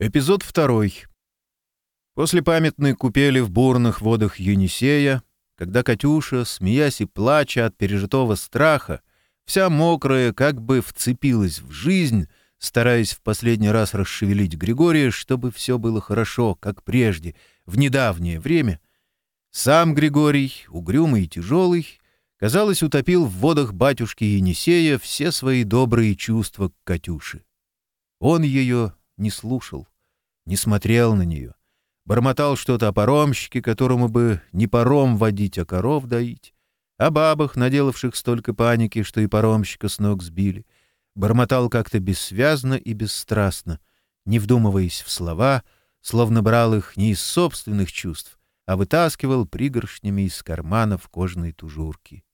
Эпизод второй. После памятной купели в бурных водах Юнисея, когда Катюша, смеясь и плача от пережитого страха, вся мокрая как бы вцепилась в жизнь, стараясь в последний раз расшевелить Григория, чтобы все было хорошо, как прежде, в недавнее время, сам Григорий, угрюмый и тяжелый, казалось, утопил в водах батюшки Енисея все свои добрые чувства к Катюше. Он ее не слушал, не смотрел на нее, бормотал что-то о паромщике, которому бы не паром водить, а коров доить, о бабах, наделавших столько паники, что и паромщика с ног сбили, бормотал как-то бессвязно и бесстрастно, не вдумываясь в слова, словно брал их не из собственных чувств, а вытаскивал пригоршнями из карманов кожаной тужурки.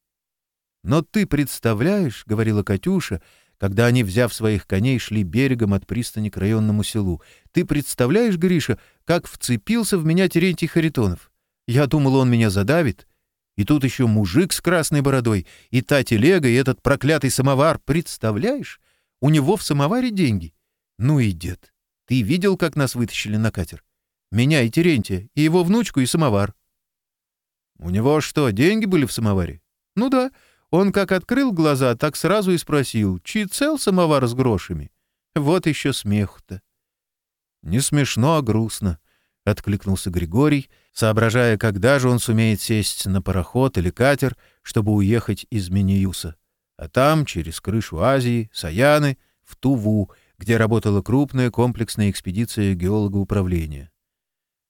«Но ты представляешь, — говорила Катюша, — когда они, взяв своих коней, шли берегом от пристани к районному селу. «Ты представляешь, Гриша, как вцепился в меня Терентий Харитонов? Я думал, он меня задавит. И тут еще мужик с красной бородой, и та телега, и этот проклятый самовар. Представляешь? У него в самоваре деньги. Ну и дед, ты видел, как нас вытащили на катер? Меня и Терентия, и его внучку, и самовар». «У него что, деньги были в самоваре?» «Ну да». Он как открыл глаза, так сразу и спросил, чьи цел самовар с грошами? Вот еще смеху-то. «Не смешно, а грустно», — откликнулся Григорий, соображая, когда же он сумеет сесть на пароход или катер, чтобы уехать из Миниюса. А там, через крышу Азии, Саяны, в Туву, где работала крупная комплексная экспедиция геолога управления.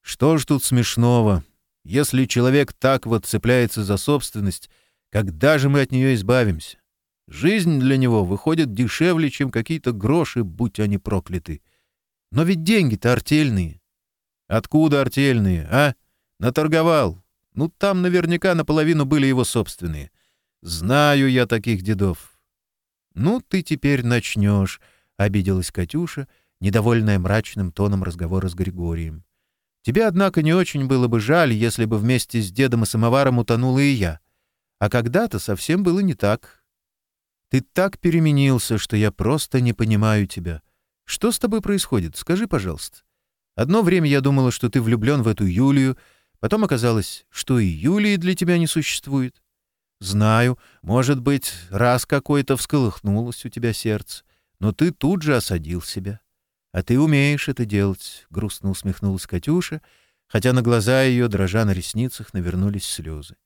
Что ж тут смешного? Если человек так вот цепляется за собственность — когда же мы от нее избавимся? Жизнь для него выходит дешевле, чем какие-то гроши, будь они прокляты. Но ведь деньги-то артельные. Откуда артельные, а? Наторговал. Ну, там наверняка наполовину были его собственные. Знаю я таких дедов. Ну, ты теперь начнешь, — обиделась Катюша, недовольная мрачным тоном разговора с Григорием. Тебе, однако, не очень было бы жаль, если бы вместе с дедом и самоваром утонула и я. А когда-то совсем было не так. Ты так переменился, что я просто не понимаю тебя. Что с тобой происходит? Скажи, пожалуйста. Одно время я думала, что ты влюблен в эту Юлию, потом оказалось, что и Юлии для тебя не существует. Знаю, может быть, раз какое то всколыхнулось у тебя сердце, но ты тут же осадил себя. А ты умеешь это делать, — грустно усмехнулась Катюша, хотя на глаза ее, дрожа на ресницах, навернулись слезы.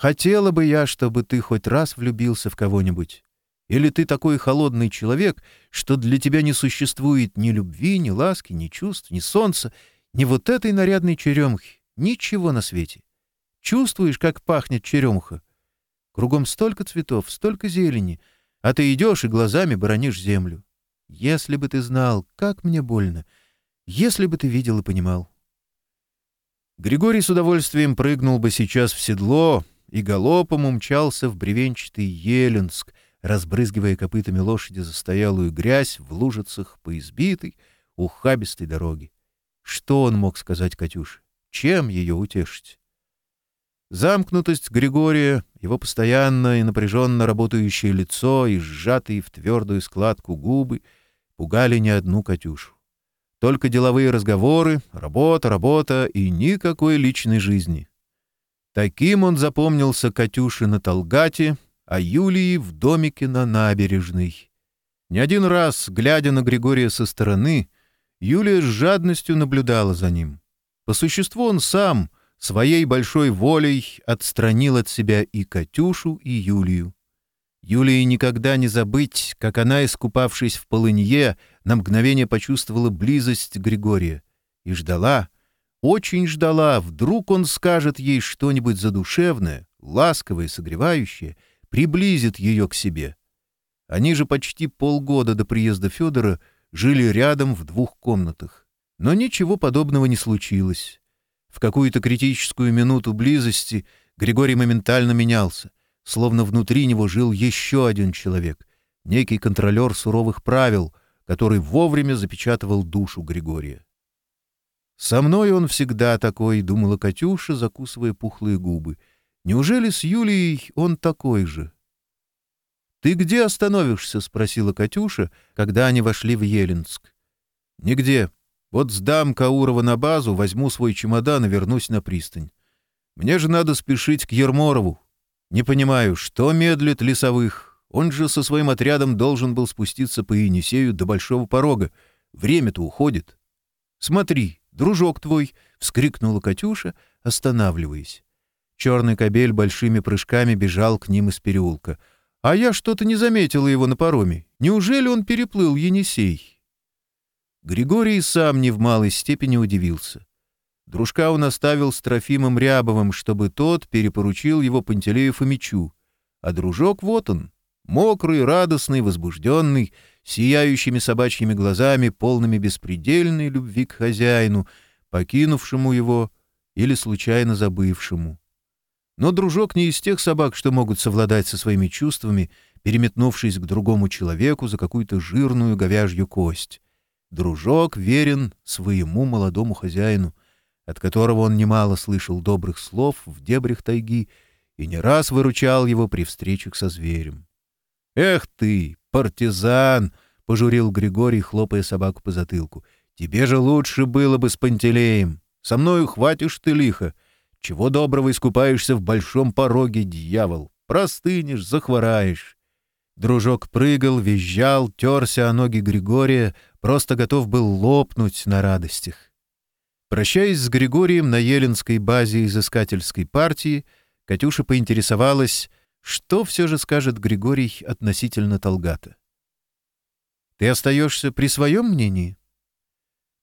Хотела бы я, чтобы ты хоть раз влюбился в кого-нибудь. Или ты такой холодный человек, что для тебя не существует ни любви, ни ласки, ни чувств, ни солнца, ни вот этой нарядной черемхи, ничего на свете. Чувствуешь, как пахнет черемуха? Кругом столько цветов, столько зелени, а ты идешь и глазами боронишь землю. Если бы ты знал, как мне больно, если бы ты видел и понимал. Григорий с удовольствием прыгнул бы сейчас в седло, и галопом умчался в бревенчатый Еленск, разбрызгивая копытами лошади застоялую грязь в лужицах по избитой, ухабистой дороге. Что он мог сказать Катюше? Чем ее утешить? Замкнутость Григория, его постоянно и напряженно работающее лицо и сжатые в твердую складку губы пугали не одну Катюшу. Только деловые разговоры, работа, работа и никакой личной жизни. Таким он запомнился Катюше на Толгате, а Юлии в домике на набережной. Не один раз, глядя на Григория со стороны, Юлия с жадностью наблюдала за ним. По существу он сам, своей большой волей, отстранил от себя и Катюшу, и Юлию. Юлии никогда не забыть, как она, искупавшись в полынье, на мгновение почувствовала близость Григория и ждала — очень ждала, вдруг он скажет ей что-нибудь задушевное, ласковое, согревающее, приблизит ее к себе. Они же почти полгода до приезда Федора жили рядом в двух комнатах. Но ничего подобного не случилось. В какую-то критическую минуту близости Григорий моментально менялся, словно внутри него жил еще один человек, некий контролер суровых правил, который вовремя запечатывал душу Григория. Со мной он всегда такой, — думала Катюша, закусывая пухлые губы. Неужели с Юлией он такой же? — Ты где остановишься? — спросила Катюша, когда они вошли в Еленск. — Нигде. Вот сдам Каурова на базу, возьму свой чемодан и вернусь на пристань. Мне же надо спешить к Ерморову. Не понимаю, что медлит лесовых. Он же со своим отрядом должен был спуститься по Енисею до Большого порога. Время-то уходит. Смотри, «Дружок твой!» — вскрикнула Катюша, останавливаясь. Черный кобель большими прыжками бежал к ним из переулка. «А я что-то не заметила его на пароме. Неужели он переплыл Енисей?» Григорий сам не в малой степени удивился. Дружка он оставил с Трофимом Рябовым, чтобы тот перепоручил его Пантелею Фомичу. А дружок вот он, мокрый, радостный, возбужденный, сияющими собачьими глазами, полными беспредельной любви к хозяину, покинувшему его или случайно забывшему. Но дружок не из тех собак, что могут совладать со своими чувствами, переметнувшись к другому человеку за какую-то жирную говяжью кость. Дружок верен своему молодому хозяину, от которого он немало слышал добрых слов в дебрях тайги и не раз выручал его при встречах со зверем. «Эх ты, партизан!» — пожурил Григорий, хлопая собаку по затылку. «Тебе же лучше было бы с Пантелеем. Со мною хватишь ты лихо. Чего доброго искупаешься в большом пороге, дьявол? Простынешь, захвораешь». Дружок прыгал, визжал, терся о ноги Григория, просто готов был лопнуть на радостях. Прощаясь с Григорием на Еленской базе изыскательской партии, Катюша поинтересовалась, что все же скажет Григорий относительно Толгата. «Ты остаешься при своем мнении?»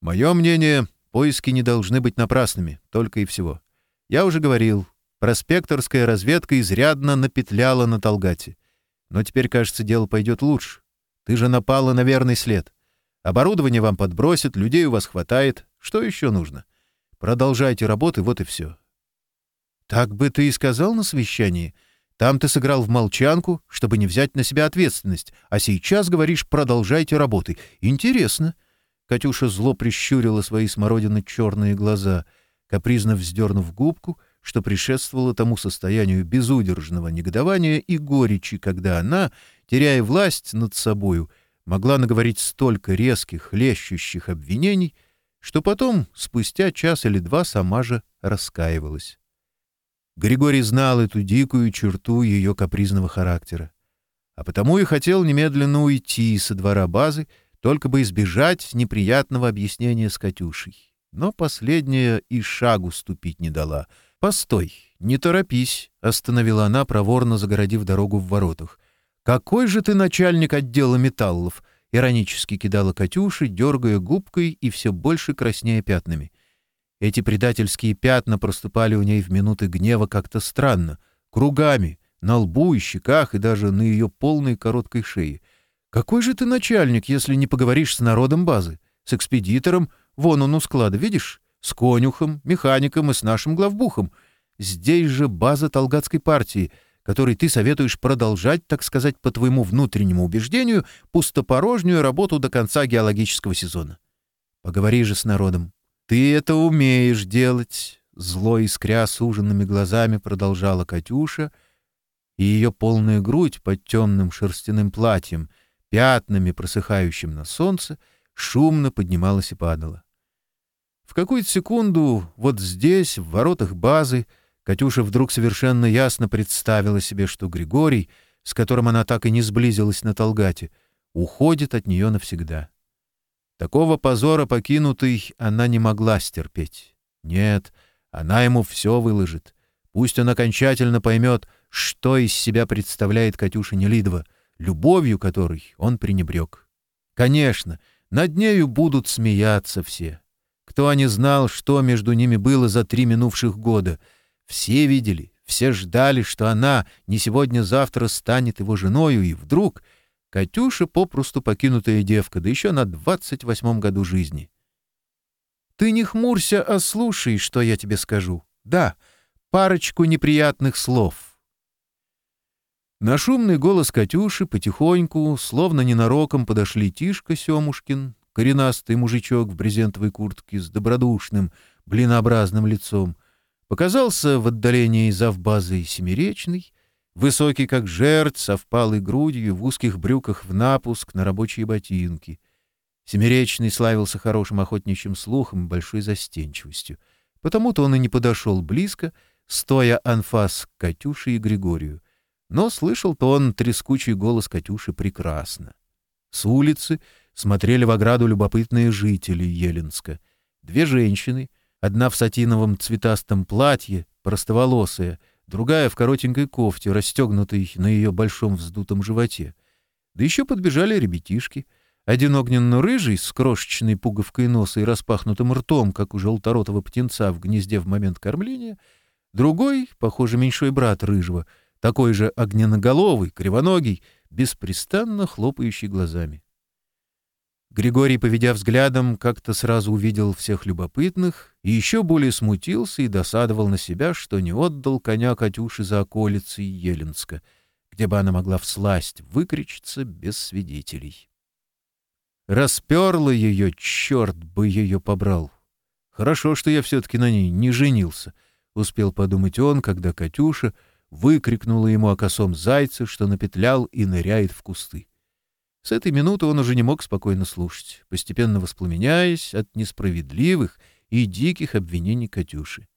«Мое мнение, поиски не должны быть напрасными, только и всего. Я уже говорил, проспекторская разведка изрядно напетляла на Толгате. Но теперь, кажется, дело пойдет лучше. Ты же напала на верный след. Оборудование вам подбросят, людей у вас хватает. Что еще нужно? Продолжайте работы, вот и все». «Так бы ты и сказал на совещании», там ты сыграл в молчанку, чтобы не взять на себя ответственность, а сейчас говоришь «продолжайте работы». Интересно». Катюша зло прищурила свои смородины черные глаза, капризно вздернув губку, что пришествовало тому состоянию безудержного негодования и горечи, когда она, теряя власть над собою, могла наговорить столько резких, лещущих обвинений, что потом, спустя час или два, сама же раскаивалась. Григорий знал эту дикую черту ее капризного характера, а потому и хотел немедленно уйти со двора базы, только бы избежать неприятного объяснения с Катюшей. Но последняя и шагу ступить не дала — «Постой, не торопись», — остановила она, проворно загородив дорогу в воротах. «Какой же ты начальник отдела металлов?» — иронически кидала Катюша, дергая губкой и все больше краснея пятнами. Эти предательские пятна проступали у ней в минуты гнева как-то странно, кругами, на лбу и щеках, и даже на ее полной короткой шее. «Какой же ты начальник, если не поговоришь с народом базы? С экспедитором? Вон он у склада, видишь? С конюхом, механиком и с нашим главбухом. Здесь же база Талгатской партии, которой ты советуешь продолжать, так сказать, по твоему внутреннему убеждению, пустопорожнюю работу до конца геологического сезона. Поговори же с народом, «Ты это умеешь делать!» — зло искря с ужинными глазами продолжала Катюша, и ее полная грудь под темным шерстяным платьем, пятнами просыхающим на солнце, шумно поднималась и падала. В какую-то секунду вот здесь, в воротах базы, Катюша вдруг совершенно ясно представила себе, что Григорий, с которым она так и не сблизилась на Толгате, уходит от нее навсегда. Такого позора покинутой она не могла стерпеть. Нет, она ему все выложит. Пусть он окончательно поймет, что из себя представляет Катюша Нелидова, любовью которой он пренебрег. Конечно, над нею будут смеяться все. Кто не знал, что между ними было за три минувших года. Все видели, все ждали, что она не сегодня-завтра станет его женою, и вдруг — Катюша попросту покинутая девка, да еще на двадцать восьмом году жизни. «Ты не хмурься, а слушай, что я тебе скажу. Да, парочку неприятных слов». На шумный голос Катюши потихоньку, словно ненароком, подошли Тишка Семушкин, коренастый мужичок в брезентовой куртке с добродушным, блинообразным лицом. Показался в отдалении завбазы Семиречный, Высокий, как жертв, совпалый грудью, в узких брюках в напуск на рабочие ботинки. Семеречный славился хорошим охотничьим слухом и большой застенчивостью. Потому-то он и не подошел близко, стоя анфас к Катюше и Григорию. Но слышал-то он трескучий голос Катюши прекрасно. С улицы смотрели в ограду любопытные жители Еленска. Две женщины, одна в сатиновом цветастом платье, простоволосая — другая в коротенькой кофте, расстегнутой на ее большом вздутом животе. Да еще подбежали ребятишки. Один огненно-рыжий с крошечной пуговкой носа и распахнутым ртом, как у желторотого птенца в гнезде в момент кормления. Другой, похоже, меньшой брат рыжего, такой же огненоголовый, кривоногий, беспрестанно хлопающий глазами. Григорий, поведя взглядом, как-то сразу увидел всех любопытных и еще более смутился и досадовал на себя, что не отдал коня Катюше за околицей Еленска, где бы она могла всласть выкричиться без свидетелей. Расперла ее, черт бы ее побрал. Хорошо, что я все-таки на ней не женился, — успел подумать он, когда Катюша выкрикнула ему о косом зайце, что напетлял и ныряет в кусты. С этой минуты он уже не мог спокойно слушать, постепенно воспламеняясь от несправедливых и диких обвинений Катюши.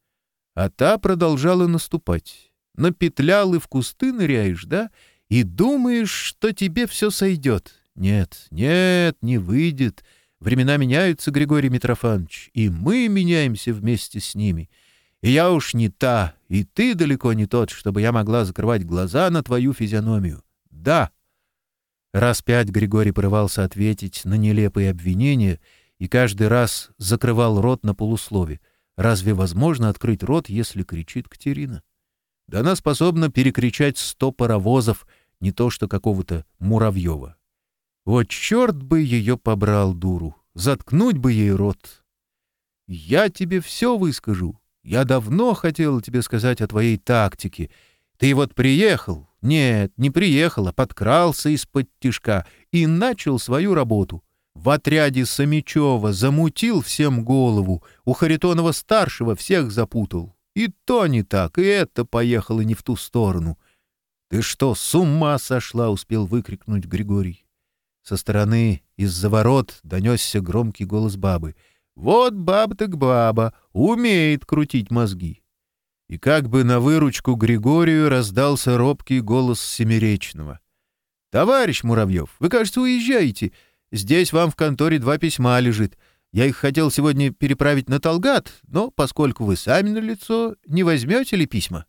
А та продолжала наступать. На петлял и в кусты ныряешь, да? И думаешь, что тебе все сойдет. Нет, нет, не выйдет. Времена меняются, Григорий Митрофанович, и мы меняемся вместе с ними. И я уж не та, и ты далеко не тот, чтобы я могла закрывать глаза на твою физиономию. Да, Раз пять Григорий порывался ответить на нелепые обвинения и каждый раз закрывал рот на полуслове. Разве возможно открыть рот, если кричит Катерина? Да она способна перекричать сто паровозов, не то что какого-то Муравьева. Вот черт бы ее побрал, дуру! Заткнуть бы ей рот! Я тебе все выскажу. Я давно хотел тебе сказать о твоей тактике. Ты вот приехал, нет, не приехала, подкрался из-под тишка и начал свою работу. В отряде Самичева замутил всем голову, у Харитонова-старшего всех запутал. И то не так, и это поехало не в ту сторону. «Ты что, с ума сошла?» — успел выкрикнуть Григорий. Со стороны из-за ворот донесся громкий голос бабы. «Вот баба так баба, умеет крутить мозги и как бы на выручку Григорию раздался робкий голос Семиречного. «Товарищ Муравьев, вы, кажется, уезжаете. Здесь вам в конторе два письма лежит. Я их хотел сегодня переправить на Толгат, но поскольку вы сами на лицо, не возьмете ли письма?»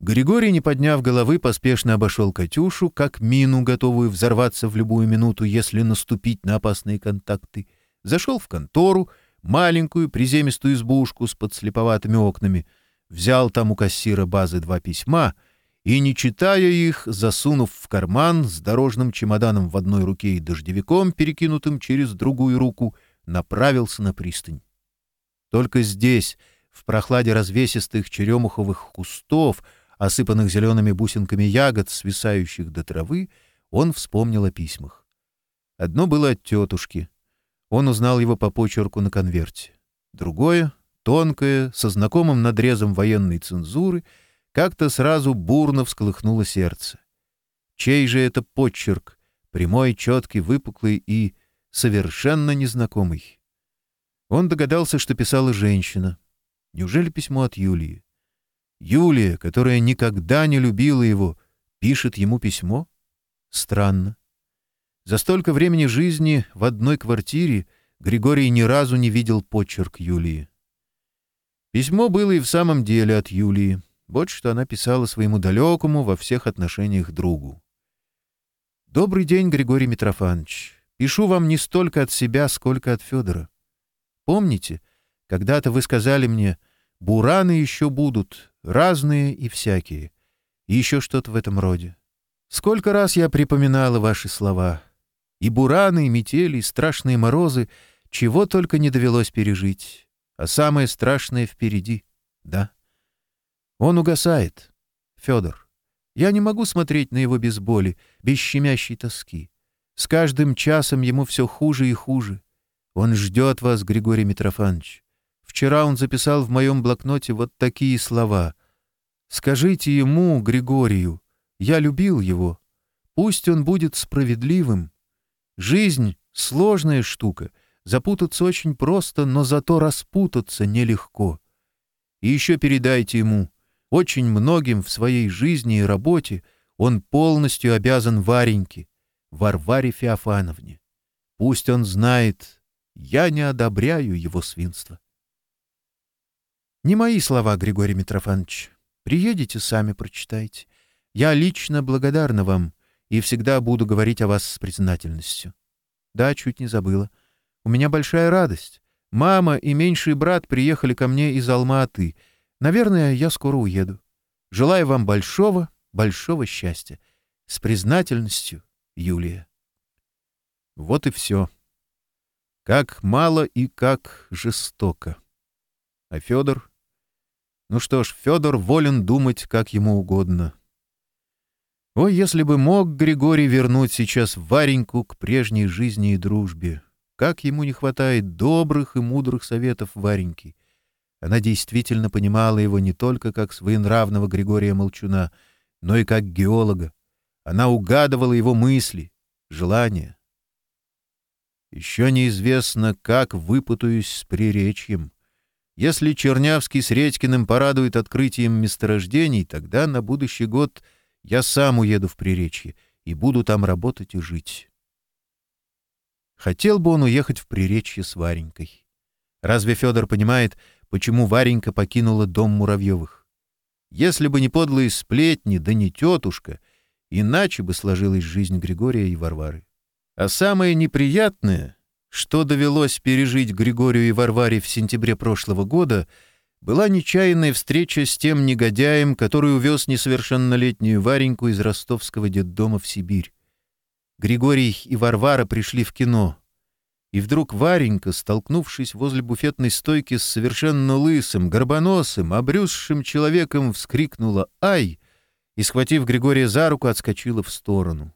Григорий, не подняв головы, поспешно обошел Катюшу, как мину, готовую взорваться в любую минуту, если наступить на опасные контакты. Зашел в контору, маленькую приземистую избушку с подслеповатыми окнами — взял там у кассира базы два письма и, не читая их, засунув в карман с дорожным чемоданом в одной руке и дождевиком, перекинутым через другую руку, направился на пристань. Только здесь, в прохладе развесистых черемуховых кустов, осыпанных зелеными бусинками ягод, свисающих до травы, он вспомнил о письмах. Одно было от тетушки. Он узнал его по почерку на конверте. Другое тонкая со знакомым надрезом военной цензуры, как-то сразу бурно всколыхнуло сердце. Чей же это подчерк, прямой, четкий, выпуклый и совершенно незнакомый? Он догадался, что писала женщина. Неужели письмо от Юлии? Юлия, которая никогда не любила его, пишет ему письмо? Странно. За столько времени жизни в одной квартире Григорий ни разу не видел почерк Юлии. Письмо было и в самом деле от Юлии. Вот что она писала своему далекому во всех отношениях другу. «Добрый день, Григорий Митрофанович. Пишу вам не столько от себя, сколько от Федора. Помните, когда-то вы сказали мне, бураны еще будут, разные и всякие, и еще что-то в этом роде. Сколько раз я припоминала ваши слова. И бураны, и метели, и страшные морозы, чего только не довелось пережить. А самое страшное впереди, да? Он угасает, Федор. Я не могу смотреть на его без боли, без щемящей тоски. С каждым часом ему все хуже и хуже. Он ждет вас, Григорий Митрофанович. Вчера он записал в моем блокноте вот такие слова. «Скажите ему, Григорию, я любил его. Пусть он будет справедливым. Жизнь — сложная штука, Запутаться очень просто, но зато распутаться нелегко. И еще передайте ему, очень многим в своей жизни и работе он полностью обязан Вареньке, Варваре Феофановне. Пусть он знает, я не одобряю его свинство. Не мои слова, Григорий Митрофанович. Приедете, сами прочитайте. Я лично благодарна вам и всегда буду говорить о вас с признательностью. Да, чуть не забыла. У меня большая радость. Мама и меньший брат приехали ко мне из Алматы. Наверное, я скоро уеду. Желаю вам большого, большого счастья. С признательностью, Юлия. Вот и все. Как мало и как жестоко. А Федор? Ну что ж, Федор волен думать, как ему угодно. Ой, если бы мог Григорий вернуть сейчас Вареньку к прежней жизни и дружбе как ему не хватает добрых и мудрых советов Вареньки. Она действительно понимала его не только как своенравного Григория Молчуна, но и как геолога. Она угадывала его мысли, желания. Еще неизвестно, как выпутаюсь с приречьем. Если Чернявский с Редькиным порадует открытием месторождений, тогда на будущий год я сам уеду в Приречье и буду там работать и жить. Хотел бы он уехать в Приречье с Варенькой. Разве Федор понимает, почему Варенька покинула дом Муравьевых? Если бы не подлые сплетни, да не тетушка, иначе бы сложилась жизнь Григория и Варвары. А самое неприятное, что довелось пережить Григорию и Варваре в сентябре прошлого года — была нечаянная встреча с тем негодяем, который увез несовершеннолетнюю Вареньку из ростовского детдома в Сибирь. Григорий и Варвара пришли в кино. И вдруг Варенька, столкнувшись возле буфетной стойки с совершенно лысым, горбоносым, обрюзшим человеком, вскрикнула «Ай!» и, схватив Григория за руку, отскочила в сторону.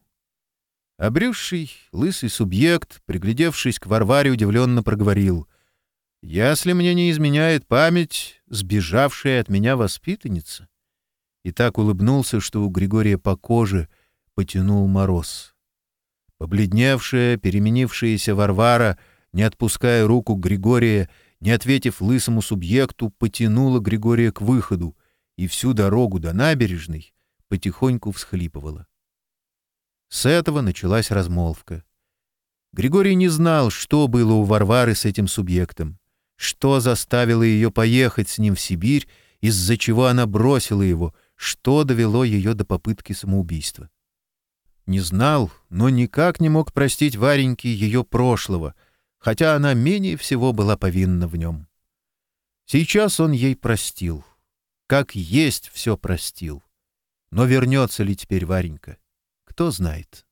Обрюзший, лысый субъект, приглядевшись к Варваре, удивленно проговорил — если мне не изменяет память, сбежавшая от меня воспитанница. И так улыбнулся, что у Григория по коже потянул мороз. Побледневшая, переменившаяся Варвара, не отпуская руку Григория, не ответив лысому субъекту, потянула Григория к выходу и всю дорогу до набережной потихоньку всхлипывала. С этого началась размолвка. Григорий не знал, что было у Варвары с этим субъектом, что заставило ее поехать с ним в Сибирь, из-за чего она бросила его, что довело ее до попытки самоубийства. Не знал, но никак не мог простить Вареньке ее прошлого, хотя она менее всего была повинна в нем. Сейчас он ей простил. Как есть все простил. Но вернется ли теперь Варенька? Кто знает.